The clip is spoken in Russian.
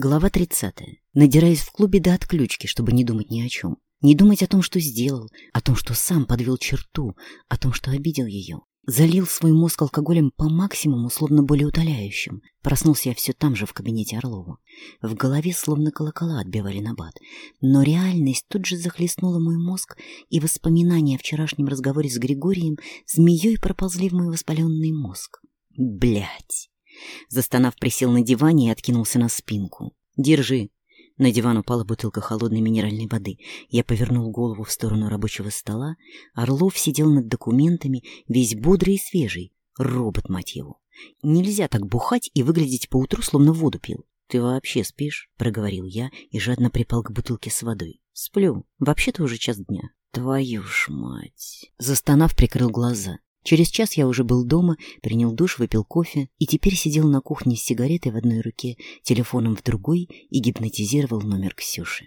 Глава 30. Надираясь в клубе до отключки, чтобы не думать ни о чем. Не думать о том, что сделал, о том, что сам подвел черту, о том, что обидел ее. Залил свой мозг алкоголем по максимуму, словно более утоляющим. Проснулся я все там же, в кабинете Орлова. В голове словно колокола отбивали набат. Но реальность тут же захлестнула мой мозг, и воспоминания о вчерашнем разговоре с Григорием змеей проползли в мой воспаленный мозг. Блять! Застонав, присел на диване и откинулся на спинку. «Держи». На диван упала бутылка холодной минеральной воды. Я повернул голову в сторону рабочего стола. Орлов сидел над документами, весь бодрый и свежий. Робот, мать его. Нельзя так бухать и выглядеть поутру, словно воду пил. «Ты вообще спишь?» — проговорил я и жадно припал к бутылке с водой. «Сплю. Вообще-то уже час дня». «Твою ж мать!» Застонав, прикрыл глаза. Через час я уже был дома, принял душ, выпил кофе и теперь сидел на кухне с сигаретой в одной руке, телефоном в другой и гипнотизировал номер Ксюши.